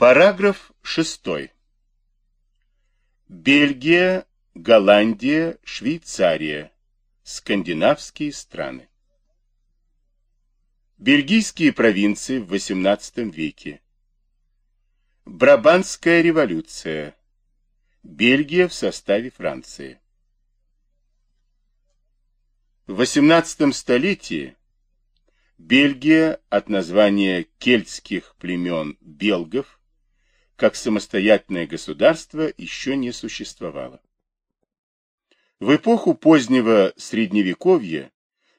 Параграф 6. Бельгия, Голландия, Швейцария. Скандинавские страны. Бельгийские провинции в XVIII веке. Брабантская революция. Бельгия в составе Франции. В XVIII столетии Бельгия от названия кельтских племен белгов как самостоятельное государство еще не существовало. В эпоху позднего Средневековья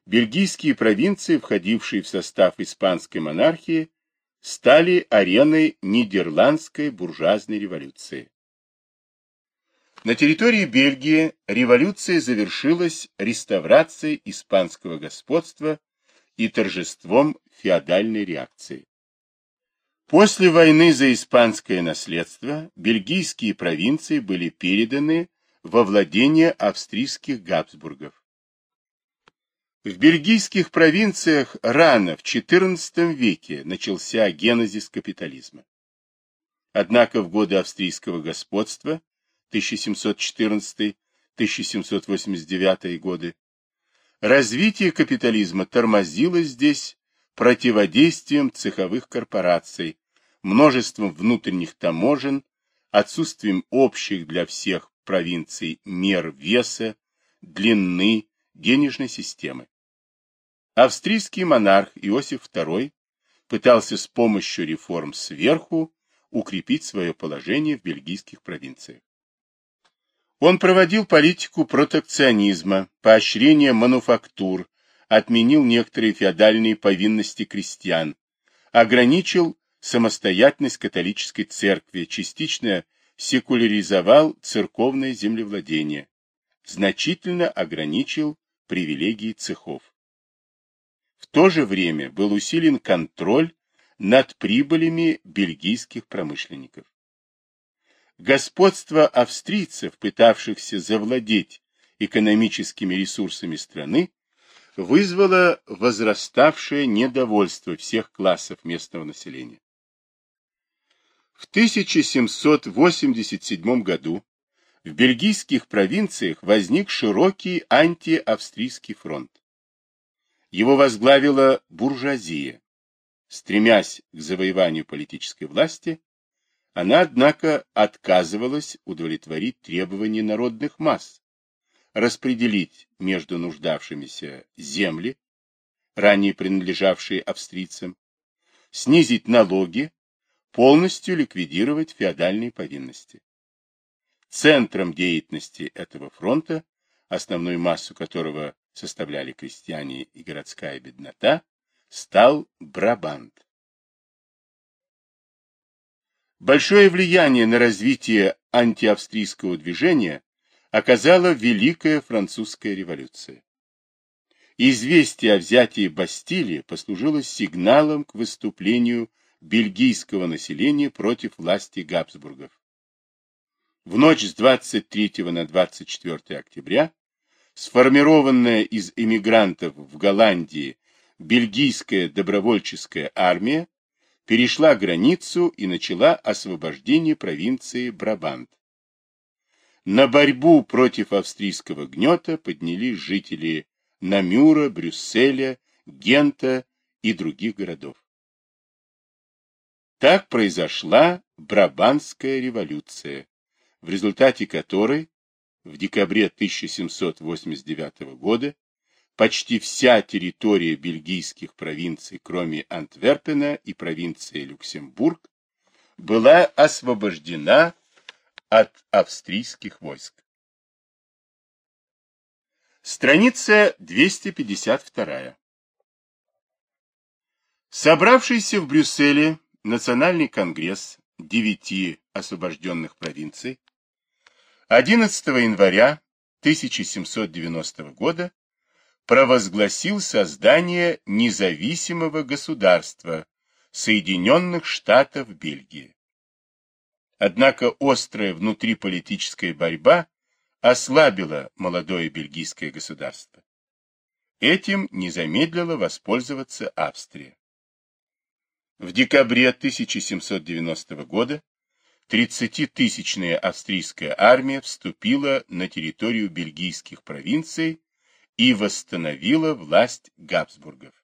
бельгийские провинции, входившие в состав испанской монархии, стали ареной нидерландской буржуазной революции. На территории Бельгии революция завершилась реставрацией испанского господства и торжеством феодальной реакции. После войны за испанское наследство бельгийские провинции были переданы во владение австрийских Габсбургов. В бельгийских провинциях рано, в XIV веке, начался генезис капитализма. Однако в годы австрийского господства 1714-1789 годы развитие капитализма тормозилось здесь противодействием цеховых корпораций, множеством внутренних таможен, отсутствием общих для всех провинций мер веса, длины, денежной системы. Австрийский монарх Иосиф II пытался с помощью реформ сверху укрепить свое положение в бельгийских провинциях. Он проводил политику протекционизма, поощрения мануфактур, отменил некоторые феодальные повинности крестьян, ограничил самостоятельность католической церкви, частично секуляризовал церковное землевладение, значительно ограничил привилегии цехов. В то же время был усилен контроль над прибылями бельгийских промышленников. Господство австрийцев, пытавшихся завладеть экономическими ресурсами страны, вызвало возраставшее недовольство всех классов местного населения. В 1787 году в бельгийских провинциях возник широкий антиавстрийский фронт. Его возглавила буржуазия. Стремясь к завоеванию политической власти, она, однако, отказывалась удовлетворить требования народных масс, распределить между нуждавшимися земли, ранее принадлежавшие австрийцам, снизить налоги, полностью ликвидировать феодальные повинности. Центром деятельности этого фронта, основную массу которого составляли крестьяне и городская беднота, стал Брабант. Большое влияние на развитие антиавстрийского движения оказала Великая Французская революция. Известие о взятии Бастилии послужило сигналом к выступлению бельгийского населения против власти Габсбургов. В ночь с 23 на 24 октября сформированная из эмигрантов в Голландии бельгийская добровольческая армия перешла границу и начала освобождение провинции Брабант. На борьбу против австрийского гнета поднялись жители Намюра, Брюсселя, Гента и других городов. Так произошла Брабанская революция, в результате которой в декабре 1789 года почти вся территория бельгийских провинций, кроме Антверпена и провинции Люксембург, была освобождена от австрийских войск. Страница 252. Собравшийся в Брюсселе Национальный конгресс девяти освобожденных провинций 11 января 1790 года провозгласил создание независимого государства Соединенных Штатов Бельгии. Однако острая внутриполитическая борьба ослабила молодое бельгийское государство. Этим не замедлила воспользоваться Австрия. В декабре 1790 года 30-тысячная австрийская армия вступила на территорию бельгийских провинций и восстановила власть Габсбургов.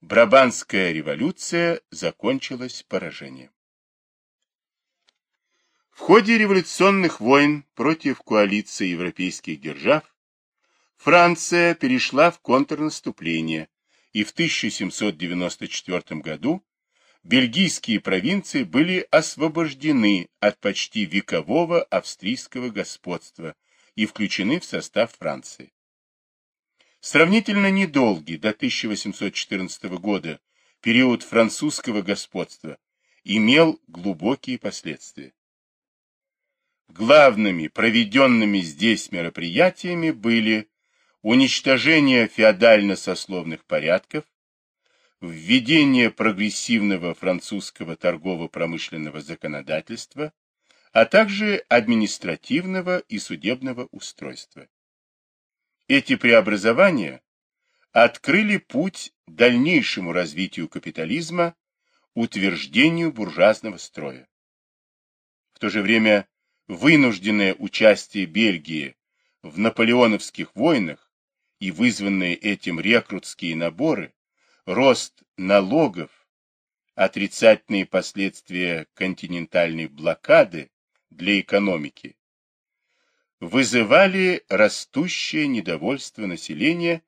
Брабанская революция закончилась поражением. В ходе революционных войн против коалиции европейских держав Франция перешла в контрнаступление, и в 1794 году бельгийские провинции были освобождены от почти векового австрийского господства и включены в состав Франции. Сравнительно недолгий до 1814 года период французского господства имел глубокие последствия. Главными проведенными здесь мероприятиями были уничтожение феодально-сословных порядков, введение прогрессивного французского торгово-промышленного законодательства, а также административного и судебного устройства. Эти преобразования открыли путь дальнейшему развитию капитализма, утверждению буржуазного строя. В то же время вынужденное участие Бельгии в наполеоновских войнах и вызванные этим рекрутские наборы, рост налогов, отрицательные последствия континентальной блокады для экономики вызывали растущее недовольство населения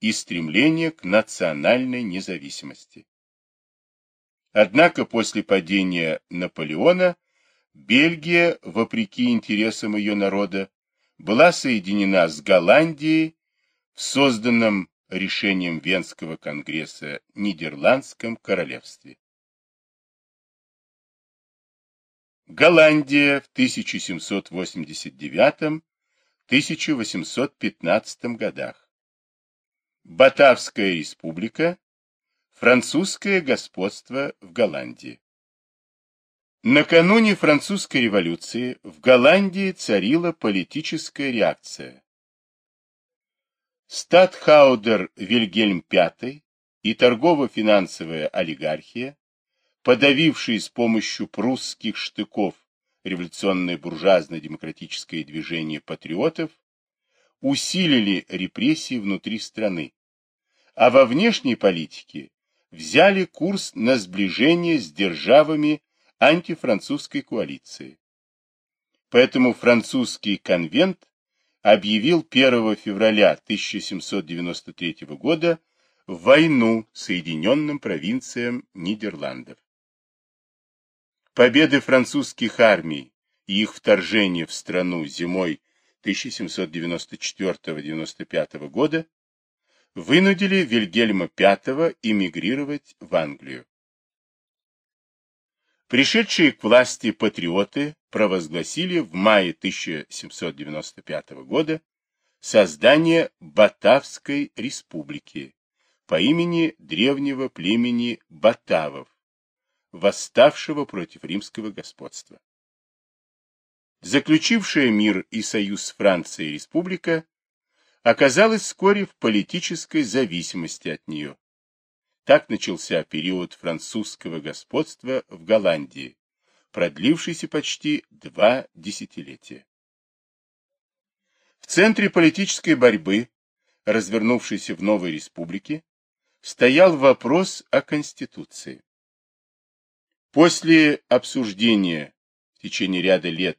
и стремление к национальной независимости. Однако после падения Наполеона Бельгия, вопреки интересам ее народа, была соединена с Голландией в созданном решением Венского конгресса Нидерландском королевстве. Голландия в 1789-1815 годах. Батавская республика. Французское господство в Голландии. Накануне французской революции в Голландии царила политическая реакция. Статхаудер Вильгельм V и торгово-финансовая олигархия подавившие с помощью прусских штыков революционное буржуазно-демократическое движение патриотов, усилили репрессии внутри страны, а во внешней политике взяли курс на сближение с державами антифранцузской коалиции. Поэтому французский конвент объявил 1 февраля 1793 года войну Соединенным провинциям Нидерландов. Победы французских армий и их вторжение в страну зимой 1794-95 года вынудили Вильгельма V эмигрировать в Англию. Пришедшие к власти патриоты провозгласили в мае 1795 года создание Батавской республики по имени древнего племени Батавов, восставшего против римского господства. Заключившая мир и союз с Францией республика оказалась вскоре в политической зависимости от нее. Так начался период французского господства в Голландии, продлившийся почти два десятилетия. В центре политической борьбы, развернувшейся в новой республике, стоял вопрос о Конституции. После обсуждения в течение ряда лет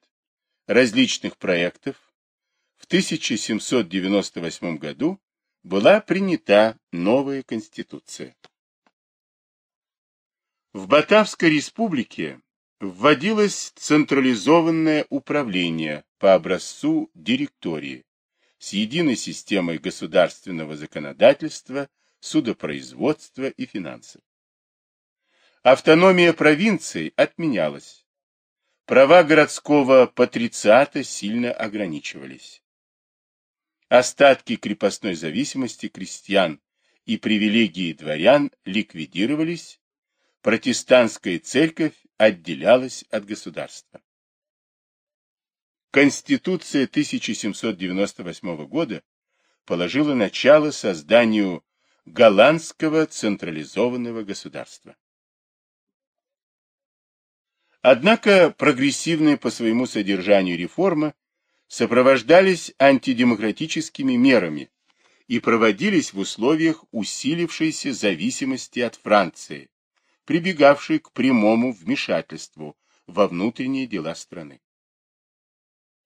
различных проектов, в 1798 году была принята новая Конституция. В Батавской республике вводилось централизованное управление по образцу директории с единой системой государственного законодательства, судопроизводства и финансов. Автономия провинций отменялась. Права городского патрициата сильно ограничивались. Остатки крепостной зависимости крестьян и привилегии дворян ликвидировались, протестантская церковь отделялась от государства. Конституция 1798 года положила начало созданию голландского централизованного государства. Однако прогрессивные по своему содержанию реформы сопровождались антидемократическими мерами и проводились в условиях усилившейся зависимости от Франции, прибегавшей к прямому вмешательству во внутренние дела страны.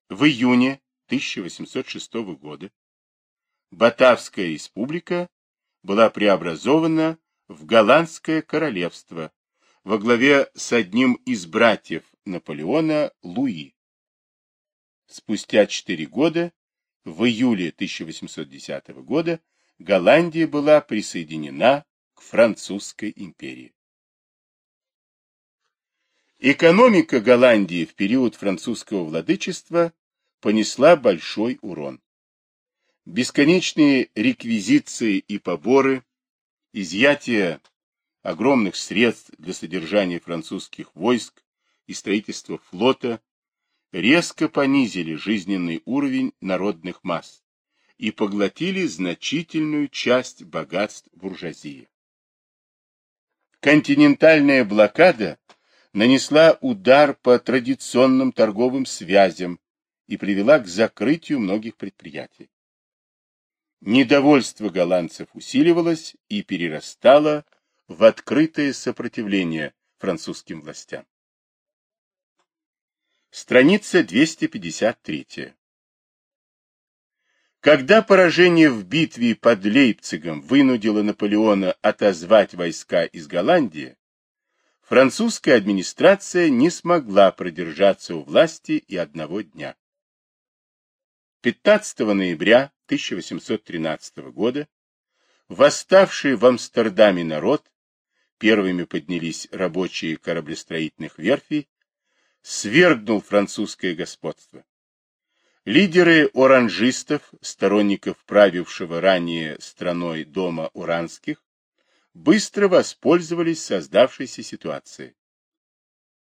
В июне 1806 года Батавская республика была преобразована в Голландское королевство во главе с одним из братьев Наполеона Луи. Спустя четыре года, в июле 1810 года, Голландия была присоединена к Французской империи. Экономика Голландии в период французского владычества понесла большой урон. Бесконечные реквизиции и поборы, изъятие огромных средств для содержания французских войск и строительства флота резко понизили жизненный уровень народных масс и поглотили значительную часть богатств буржуазии. Континентальная блокада нанесла удар по традиционным торговым связям и привела к закрытию многих предприятий. Недовольство голландцев усиливалось и перерастало в открытое сопротивление французским властям. Страница 253. Когда поражение в битве под Лейпцигом вынудило Наполеона отозвать войска из Голландии, французская администрация не смогла продержаться у власти и одного дня. 15 ноября 1813 года восставший в Амстердаме народ первыми поднялись рабочие кораблестроительных верфей, свергнул французское господство. Лидеры оранжистов, сторонников правившего ранее страной дома Уранских, быстро воспользовались создавшейся ситуацией.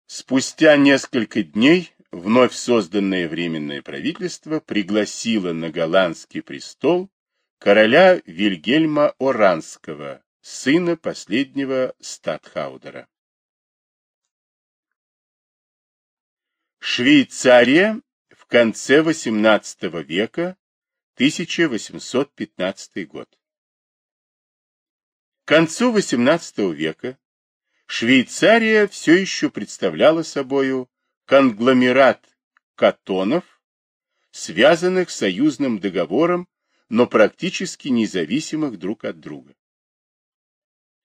Спустя несколько дней вновь созданное временное правительство пригласило на голландский престол короля Вильгельма Оранского, сына последнего статхаудера. Швейцария в конце XVIII века, 1815 год. Концу XVIII века Швейцария все еще представляла собою конгломерат катонов, связанных союзным договором, но практически независимых друг от друга.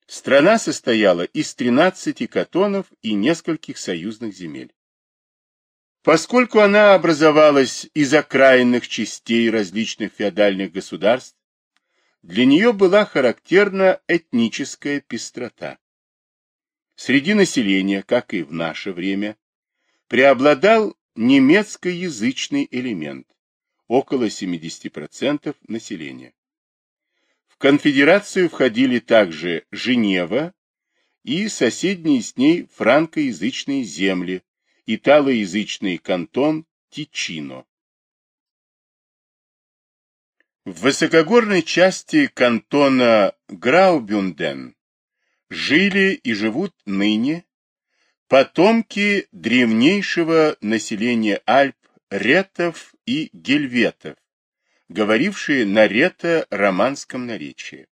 Страна состояла из 13 катонов и нескольких союзных земель. Поскольку она образовалась из окраинных частей различных феодальных государств, для нее была характерна этническая пестрота. Среди населения, как и в наше время, преобладал немецкоязычный элемент, около 70% населения. В конфедерацию входили также Женева и соседние с ней франкоязычные земли, италоязычный кантон Тичино. В высокогорной части кантона Граубюнден жили и живут ныне потомки древнейшего населения Альп ретов и гельветов, говорившие на рето-романском наречии.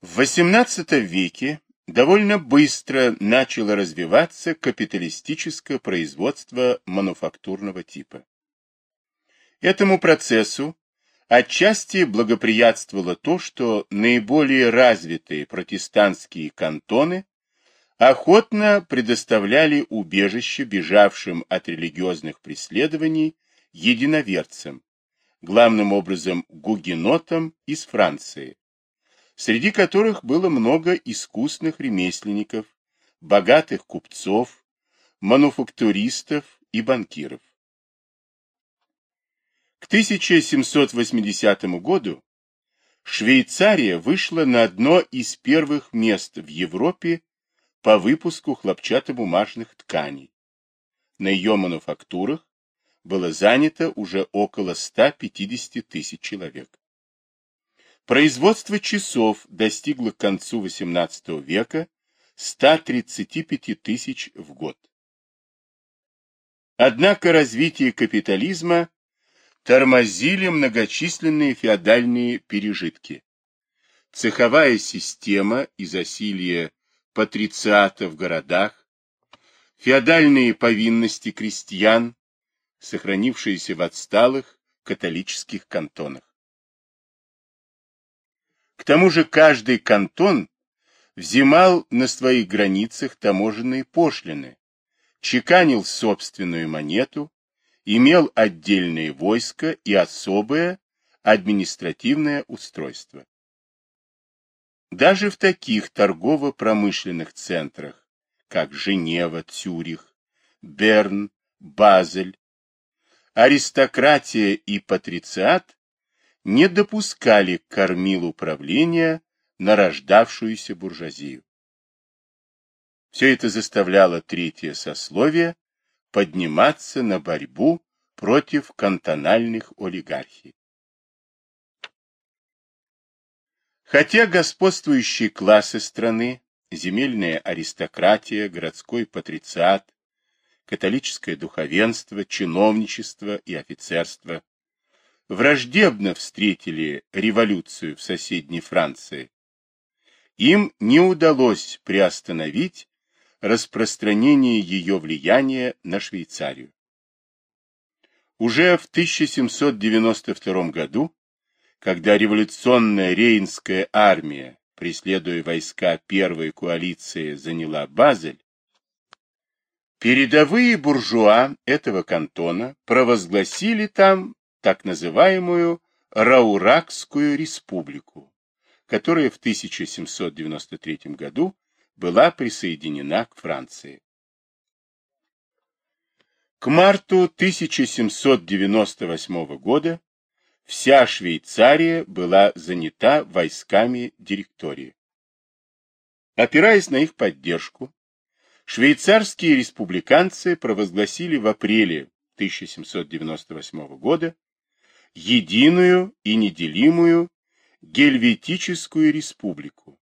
В XVIII веке довольно быстро начало развиваться капиталистическое производство мануфактурного типа. Этому процессу отчасти благоприятствовало то, что наиболее развитые протестантские кантоны охотно предоставляли убежище бежавшим от религиозных преследований единоверцам, главным образом гугенотам из Франции, среди которых было много искусных ремесленников, богатых купцов, мануфактуристов и банкиров. К 1780 году Швейцария вышла на одно из первых мест в Европе по выпуску хлопчатобумажных тканей. На ее мануфактурах было занято уже около 150 тысяч человек. Производство часов достигло к концу XVIII века 135 тысяч в год. Однако развитие капитализма тормозили многочисленные феодальные пережитки. Цеховая система и засилье патрициата в городах, феодальные повинности крестьян, сохранившиеся в отсталых католических кантонах. К тому же каждый кантон взимал на своих границах таможенные пошлины, чеканил собственную монету, имел отдельное войско и особое административное устройство. Даже в таких торгово-промышленных центрах, как Женева, Цюрих, Берн, Базель, аристократия и патрициат не допускали к кормилу правления нарождавшуюся буржуазию. Все это заставляло третье сословие подниматься на борьбу против кантональных олигархий. Хотя господствующие классы страны, земельная аристократия, городской патрициат, католическое духовенство, чиновничество и офицерство враждебно встретили революцию в соседней Франции, им не удалось приостановить распространение ее влияния на Швейцарию. Уже в 1792 году, когда революционная Рейнская армия, преследуя войска первой коалиции, заняла Базель, передовые буржуа этого кантона провозгласили там так называемую Рауракскую республику, которая в 1793 году была присоединена к Франции. К марту 1798 года вся Швейцария была занята войсками директории. Опираясь на их поддержку, швейцарские республиканцы провозгласили в апреле 1798 года единую и неделимую Гельветическую республику,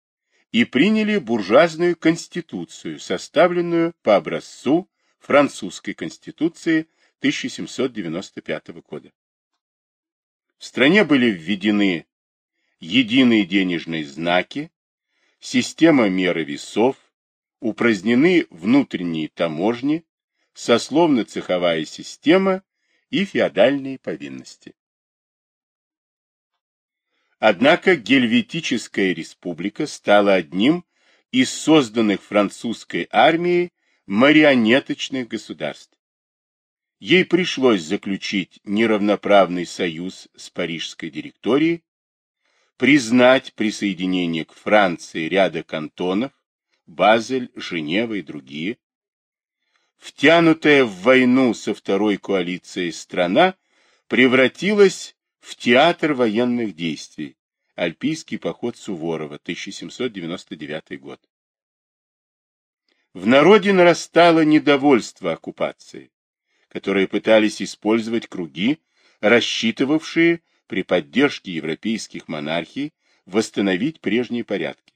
и приняли буржуазную конституцию, составленную по образцу французской конституции 1795 года. В стране были введены единые денежные знаки, система меры весов, упразднены внутренние таможни, сословно-цеховая система и феодальные повинности. Однако Гельветическая республика стала одним из созданных французской армией марионеточных государств. Ей пришлось заключить неравноправный союз с Парижской директорией, признать присоединение к Франции ряда кантонов, Базель, Женева и другие. Втянутая в войну со второй коалицией страна превратилась в театр военных действий. Альпийский поход Суворова, 1799 год. В народе нарастало недовольство оккупацией, которые пытались использовать круги, рассчитывавшие при поддержке европейских монархий восстановить прежние порядки.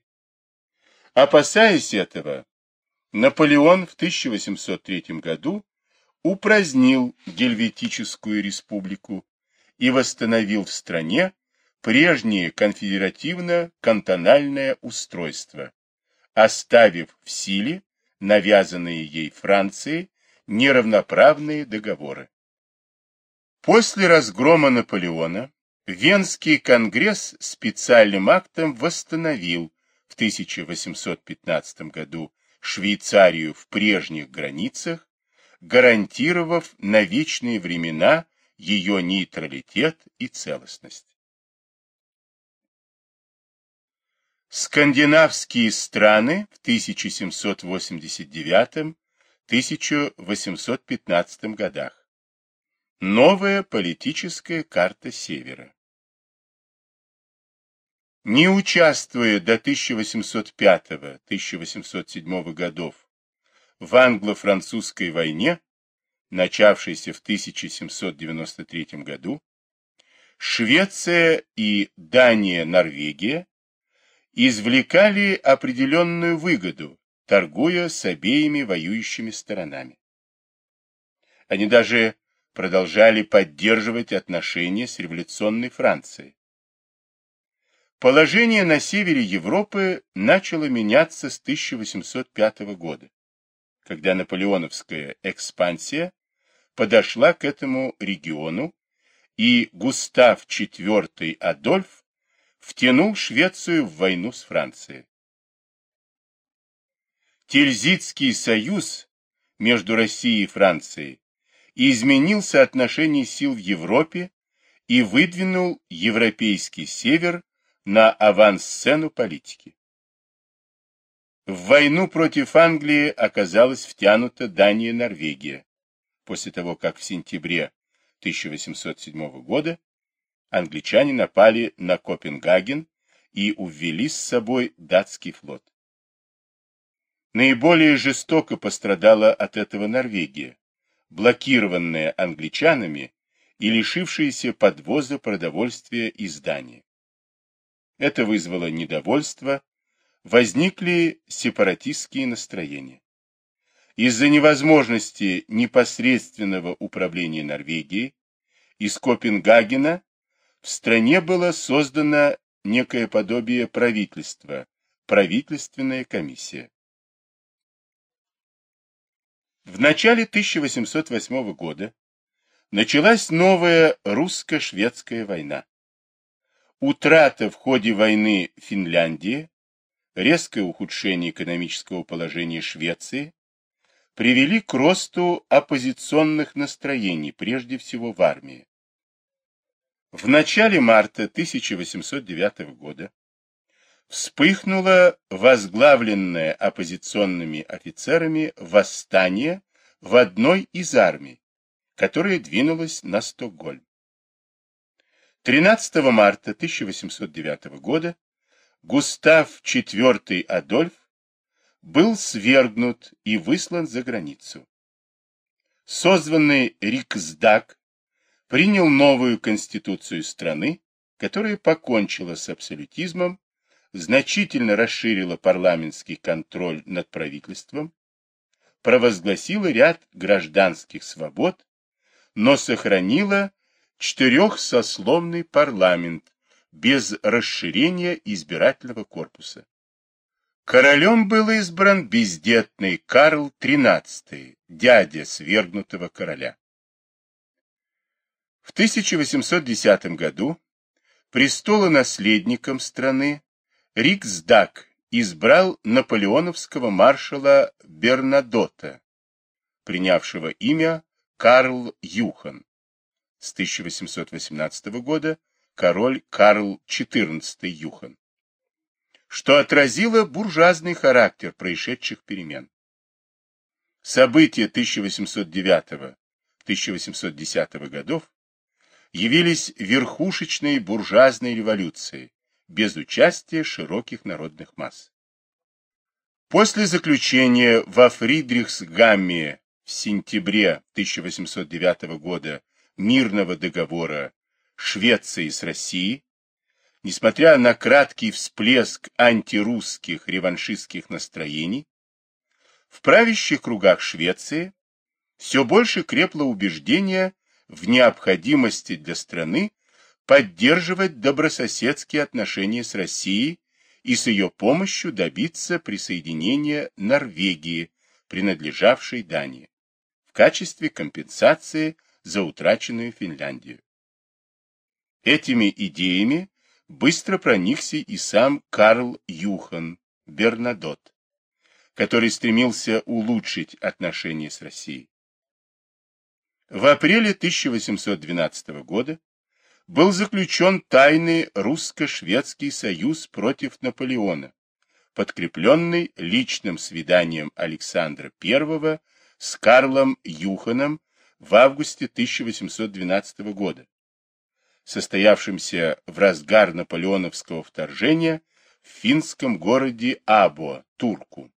Опасаясь этого, Наполеон в 1803 году упразднил Гельветическую республику и восстановил в стране прежнее конфедеративно-кантональное устройство, оставив в силе навязанные ей Францией неравноправные договоры. После разгрома Наполеона Венский конгресс специальным актом восстановил в 1815 году Швейцарию в прежних границах, гарантировав на вечные времена ее нейтралитет и целостность. Скандинавские страны в 1789-1815 годах. Новая политическая карта Севера. Не участвуя до 1805-1807 годов в англо-французской войне, начавшейся в 1793 году, Швеция и Дания-Норвегия извлекали определенную выгоду, торгуя с обеими воюющими сторонами. Они даже продолжали поддерживать отношения с революционной Францией. Положение на севере Европы начало меняться с 1805 года, когда наполеоновская экспансия подошла к этому региону, и Густав IV Адольф втянул Швецию в войну с Францией. Тильзитский союз между Россией и Францией изменил соотношение сил в Европе и выдвинул европейский север на авансцену политики. В войну против Англии оказалась втянута Дания-Норвегия, после того, как в сентябре 1807 года англичане напали на Копенгаген и увели с собой датский флот. Наиболее жестоко пострадала от этого Норвегия, блокированная англичанами и лишившаяся подвоза продовольствия из Дании. Это вызвало недовольство, возникли сепаратистские настроения. Из-за невозможности непосредственного управления Норвегией из Копенгагена в стране было создано некое подобие правительства, правительственная комиссия. В начале 1808 года началась новая русско-шведская война. Утрата в ходе войны Финляндии, резкое ухудшение экономического положения Швеции привели к росту оппозиционных настроений, прежде всего в армии. В начале марта 1809 года вспыхнуло возглавленное оппозиционными офицерами восстание в одной из армий, которая двинулась на Стокгольм. 13 марта 1809 года Густав IV Адольф был свергнут и выслан за границу. Созванный Риксдаг принял новую конституцию страны, которая покончила с абсолютизмом, значительно расширила парламентский контроль над правительством, провозгласила ряд гражданских свобод, но сохранила четырехсословный парламент без расширения избирательного корпуса. Королем был избран бездетный Карл XIII, дядя свергнутого короля. В 1810 году престолонаследником страны Риксдаг избрал наполеоновского маршала Бернадота, принявшего имя Карл Юхан. С 1818 года король Карл XIV Юхан что отразило буржуазный характер происшедших перемен. События 1809-1810 годов явились верхушечной буржуазной революцией без участия широких народных масс. После заключения во Фридрихсгамме в сентябре 1809 года мирного договора Швеции с Россией несмотря на краткий всплеск антирусских реваншистских настроений, в правящих кругах Швеции все больше крепло убеждение в необходимости для страны поддерживать добрососедские отношения с Россией и с ее помощью добиться присоединения Норвегии, принадлежавшей Дании, в качестве компенсации за утраченную Финляндию. Этими идеями быстро проникся и сам Карл Юхан Бернадот, который стремился улучшить отношения с Россией. В апреле 1812 года был заключен тайный русско-шведский союз против Наполеона, подкрепленный личным свиданием Александра I с Карлом Юханом в августе 1812 года, состоявшимся в разгар наполеоновского вторжения в финском городе Або, Турку.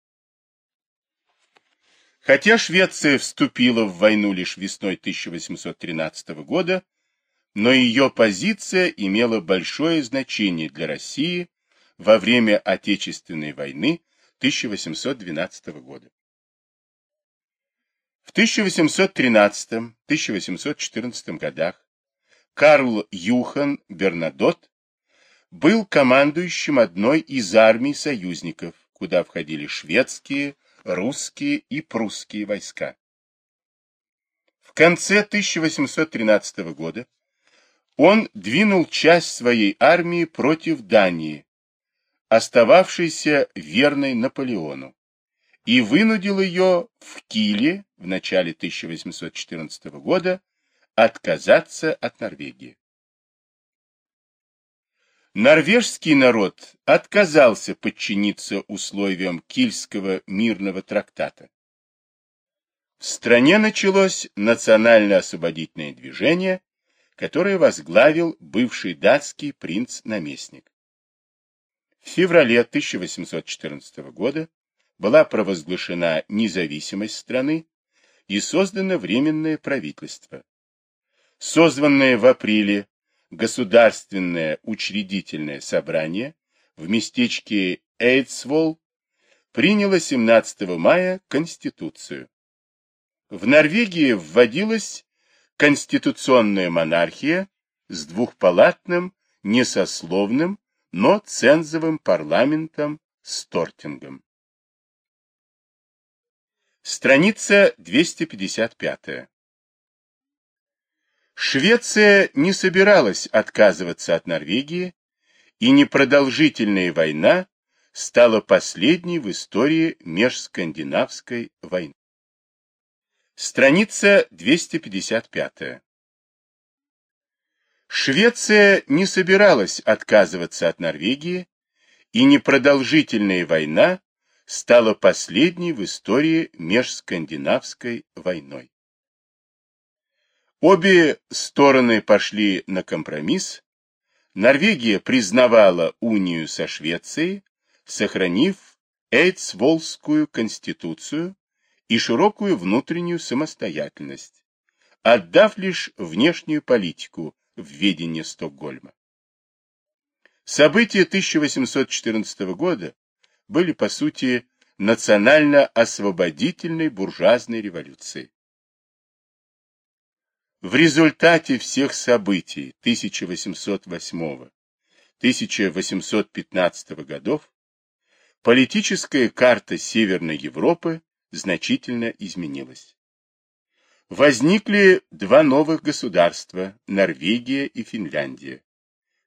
Хотя Швеция вступила в войну лишь весной 1813 года, но ее позиция имела большое значение для России во время Отечественной войны 1812 года. В 1813-1814 годах Карл Юхан Бернадот был командующим одной из армий союзников, куда входили шведские, русские и прусские войска. В конце 1813 года он двинул часть своей армии против Дании, остававшейся верной Наполеону, и вынудил ее в Киле в начале 1814 года отказаться от Норвегии. Норвежский народ отказался подчиниться условиям Кильского мирного трактата. В стране началось национально-освободительное движение, которое возглавил бывший датский принц-наместник. В феврале 1814 года была провозглашена независимость страны и создано Временное правительство. Созванное в апреле Государственное учредительное собрание в местечке Эйдсволл приняло 17 мая Конституцию. В Норвегии вводилась конституционная монархия с двухпалатным, несословным, но цензовым парламентом Стортингом. Страница 255. Швеция не собиралась отказываться от Норвегии, и непродолжительная война стала последней в истории межскандинавской войны. Страница 255. Швеция не собиралась отказываться от Норвегии, и непродолжительная война стала последней в истории межскандинавской войной. Обе стороны пошли на компромисс. Норвегия признавала унию со Швецией, сохранив Эйдсволскую конституцию и широкую внутреннюю самостоятельность, отдав лишь внешнюю политику в ведение Стокгольма. События 1814 года были, по сути, национально-освободительной буржуазной революцией. В результате всех событий 1808-1815 годов политическая карта Северной Европы значительно изменилась. Возникли два новых государства – Норвегия и Финляндия.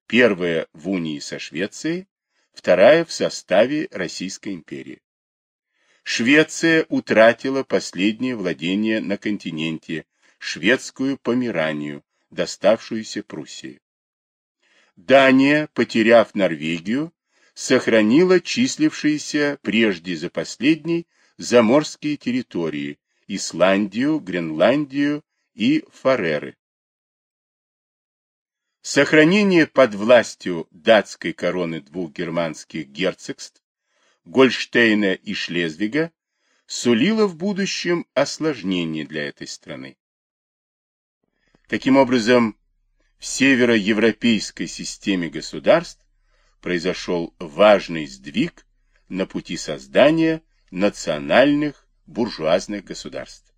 Первая в унии со Швецией, вторая в составе Российской империи. Швеция утратила последнее владение на континенте шведскую Померанию, доставшуюся Пруссии. Дания, потеряв Норвегию, сохранила числившиеся прежде за последней заморские территории Исландию, Гренландию и Фареры. Сохранение под властью датской короны двух германских герцогств, Гольштейна и Шлезвига, сулило в будущем осложнение для этой страны. Таким образом, в североевропейской системе государств произошел важный сдвиг на пути создания национальных буржуазных государств.